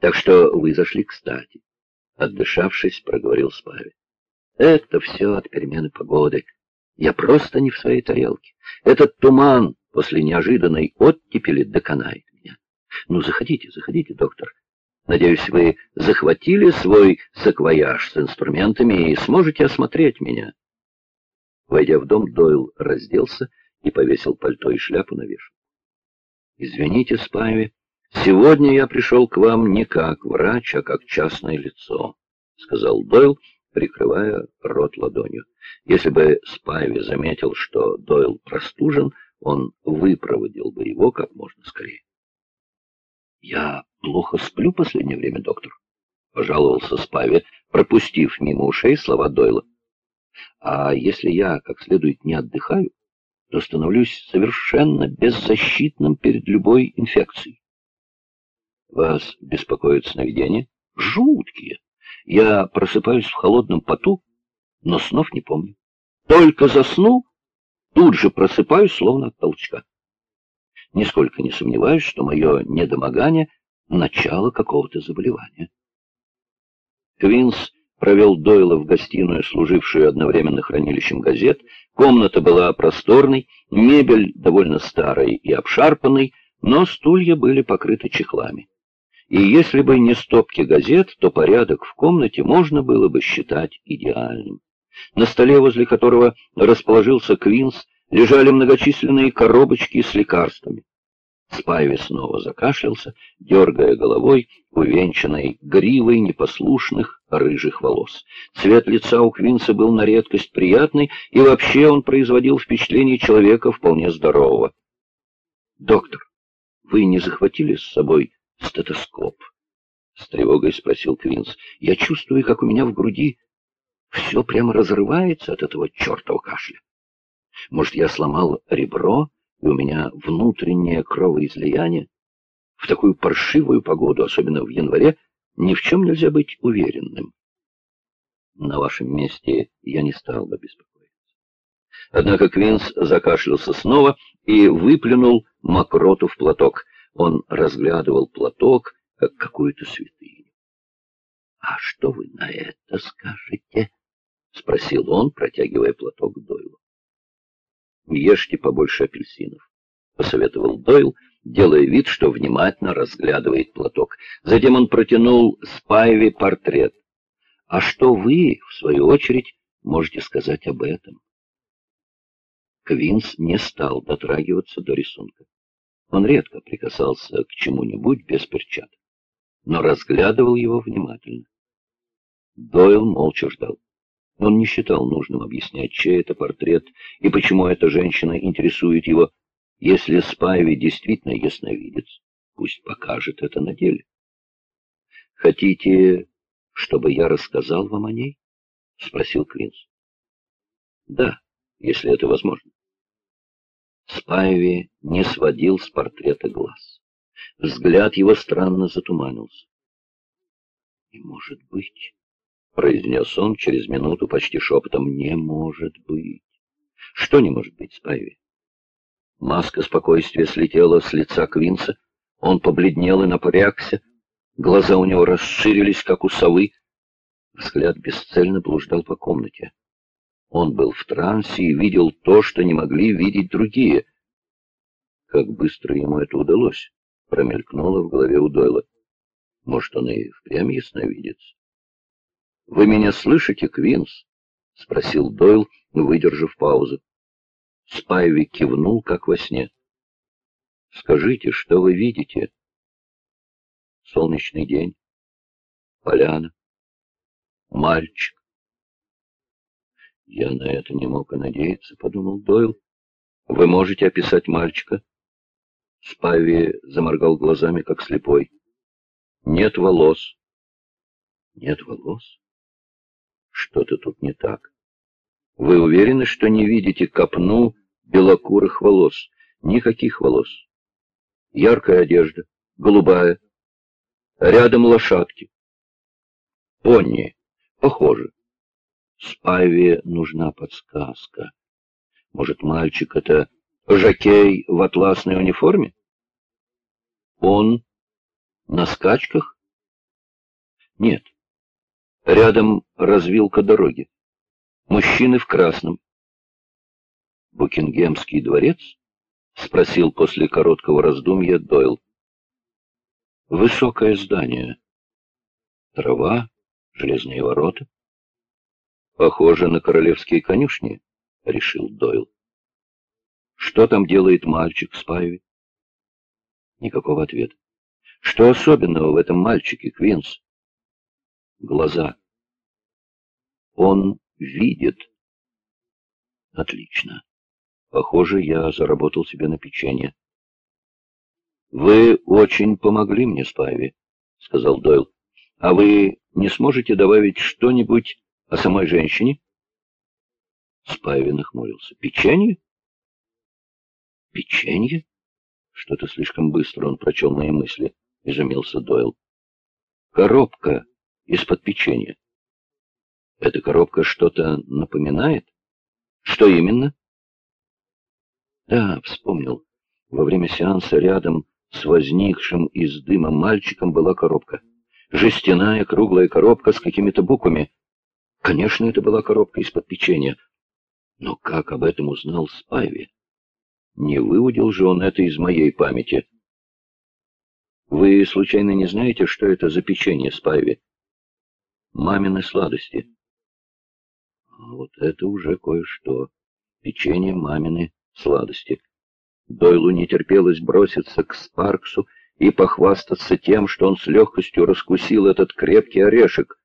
Так что вы зашли кстати. Отдышавшись, проговорил Спави. Это все от перемены погоды. Я просто не в своей тарелке. Этот туман после неожиданной оттепели доконает меня. Ну, заходите, заходите, доктор. Надеюсь, вы захватили свой саквояж с инструментами и сможете осмотреть меня. Войдя в дом, Дойл разделся и повесил пальто и шляпу на вешалку. «Извините, Спайви, сегодня я пришел к вам не как врач, а как частное лицо», — сказал Дойл, прикрывая рот ладонью. Если бы Спайви заметил, что Дойл простужен, он выпроводил бы его как можно скорее. «Я плохо сплю последнее время, доктор», — пожаловался Спайви, пропустив мимо ушей слова Дойла. «А если я как следует не отдыхаю, то становлюсь совершенно беззащитным перед любой инфекцией. Вас беспокоят сновидения? Жуткие. Я просыпаюсь в холодном поту, но снов не помню. Только засну, тут же просыпаюсь, словно от толчка. Нисколько не сомневаюсь, что мое недомогание — начало какого-то заболевания. Квинс провел Дойла в гостиную, служившую одновременно хранилищем газет. Комната была просторной, мебель довольно старой и обшарпанной, но стулья были покрыты чехлами. И если бы не стопки газет, то порядок в комнате можно было бы считать идеальным. На столе, возле которого расположился Квинс, лежали многочисленные коробочки с лекарствами. Спайви снова закашлялся, дергая головой, увенчанной гривой непослушных рыжих волос. Цвет лица у Квинса был на редкость приятный, и вообще он производил впечатление человека вполне здорового. «Доктор, вы не захватили с собой стетоскоп?» — с тревогой спросил Квинс. «Я чувствую, как у меня в груди все прямо разрывается от этого чертова кашля. Может, я сломал ребро?» и у меня внутреннее кровоизлияние. В такую паршивую погоду, особенно в январе, ни в чем нельзя быть уверенным. На вашем месте я не стал бы беспокоиться. Однако Квинс закашлялся снова и выплюнул мокроту в платок. Он разглядывал платок, как какую-то святыню. — А что вы на это скажете? — спросил он, протягивая платок Дойлу. Ешьте побольше апельсинов, — посоветовал Дойл, делая вид, что внимательно разглядывает платок. Затем он протянул Спайве портрет. А что вы, в свою очередь, можете сказать об этом? Квинс не стал дотрагиваться до рисунка. Он редко прикасался к чему-нибудь без перчаток, но разглядывал его внимательно. Дойл молча ждал. Он не считал нужным объяснять, чей это портрет и почему эта женщина интересует его. Если Спайви действительно ясновидец, пусть покажет это на деле. «Хотите, чтобы я рассказал вам о ней?» — спросил Квинс. «Да, если это возможно». Спайви не сводил с портрета глаз. Взгляд его странно затуманился. «И, может быть...» — произнес он через минуту почти шепотом. «Не может быть!» «Что не может быть, Спайви?» Маска спокойствия слетела с лица Квинса. Он побледнел и напрягся. Глаза у него расширились, как у совы. Взгляд бесцельно блуждал по комнате. Он был в трансе и видел то, что не могли видеть другие. Как быстро ему это удалось, промелькнуло в голове у Дойла. Может, он и впрямь ясновидец? «Вы меня слышите, Квинс?» — спросил Дойл, выдержав паузу. Спайви кивнул, как во сне. «Скажите, что вы видите?» «Солнечный день, поляна, мальчик». «Я на это не мог и надеяться», — подумал Дойл. «Вы можете описать мальчика?» Спайви заморгал глазами, как слепой. «Нет волос». «Нет волос?» Что-то тут не так. Вы уверены, что не видите копну белокурых волос? Никаких волос. Яркая одежда, голубая. Рядом лошадки. Пони. Похоже. Спайве нужна подсказка. Может, мальчик — это жакей в атласной униформе? Он на скачках Нет. Рядом развилка дороги. Мужчины в красном. Букингемский дворец? Спросил после короткого раздумья Дойл. Высокое здание. Трава, железные ворота. Похоже на королевские конюшни, решил Дойл. Что там делает мальчик с Пайви? Никакого ответа. Что особенного в этом мальчике, Квинс? Глаза. Он видит. Отлично. Похоже, я заработал себе на печенье. «Вы очень помогли мне, Спайви», — сказал Дойл. «А вы не сможете добавить что-нибудь о самой женщине?» Спайви нахмурился. «Печенье?» «Печенье?» Что-то слишком быстро он прочел мои мысли, — изумился Дойл. «Коробка из-под печенья. Эта коробка что-то напоминает? Что именно?» «Да, вспомнил. Во время сеанса рядом с возникшим из дыма мальчиком была коробка. Жестяная круглая коробка с какими-то буквами. Конечно, это была коробка из-под печенья. Но как об этом узнал Спайви? Не выудил же он это из моей памяти. Вы, случайно, не знаете, что это за печенье Спайви? Мамины сладости. Вот это уже кое-что. Печенье мамины сладости. Дойлу не терпелось броситься к Спарксу и похвастаться тем, что он с легкостью раскусил этот крепкий орешек.